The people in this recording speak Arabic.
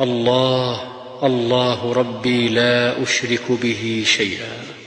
الله الله ربي لا أشرك به شيئا.